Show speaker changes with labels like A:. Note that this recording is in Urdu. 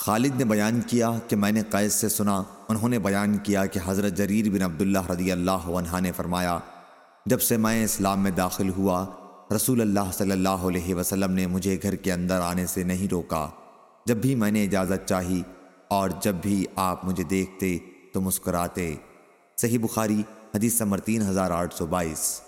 A: خالد نے بیان کیا کہ میں نے قیس سے سنا، انہوں نے بیان کیا کہ حضرت جریر بن عبداللہ رضی اللہ عنہ نے فرمایا، جب سے میں اسلام میں داخل ہوا، رسول اللہ صلی اللہ علیہ وسلم نے مجھے گھر کے اندر آنے سے نہیں روکا۔ جب بھی میں نے اجازت چاہی اور جب بھی آپ مجھے دیکھتے تو مسکراتے۔ صحیح بخاری، حدیث نمبر تین ہزار آٹھ سو بائیس۔